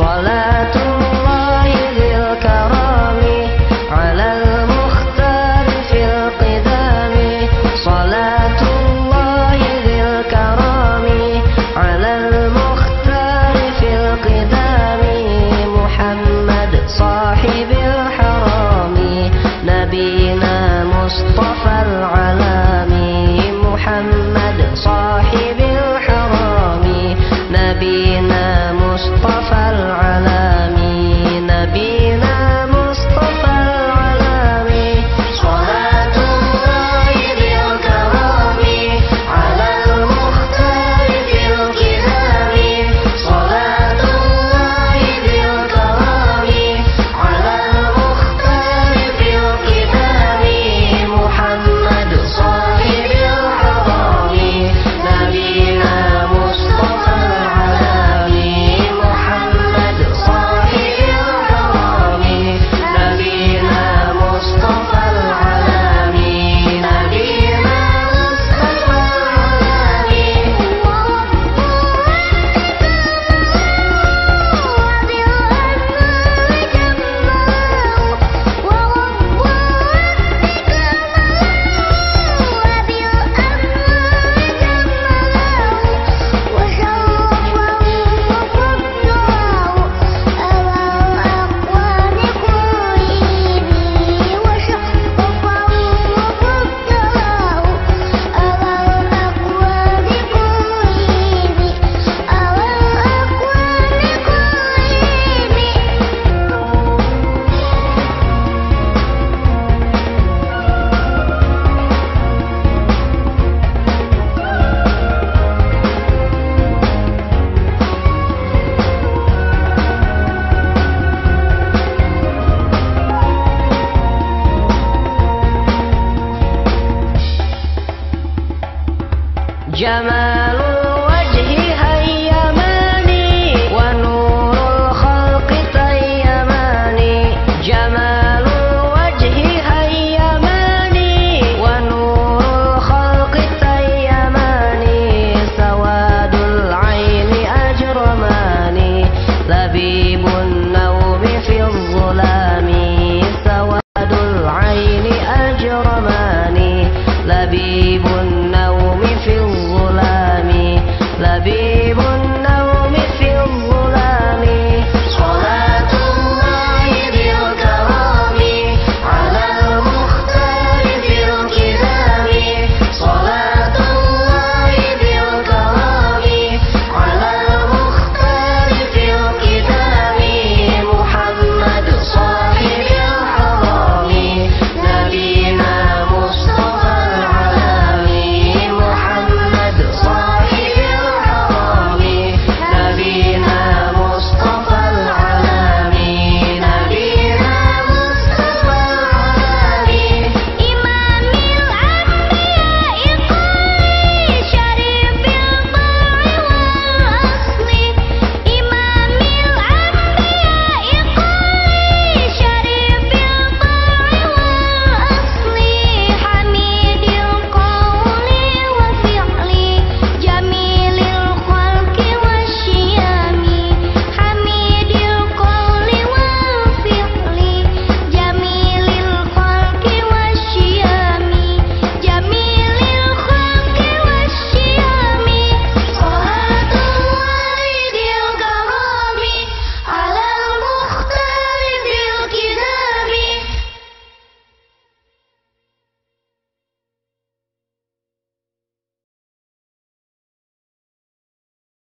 Follow جماله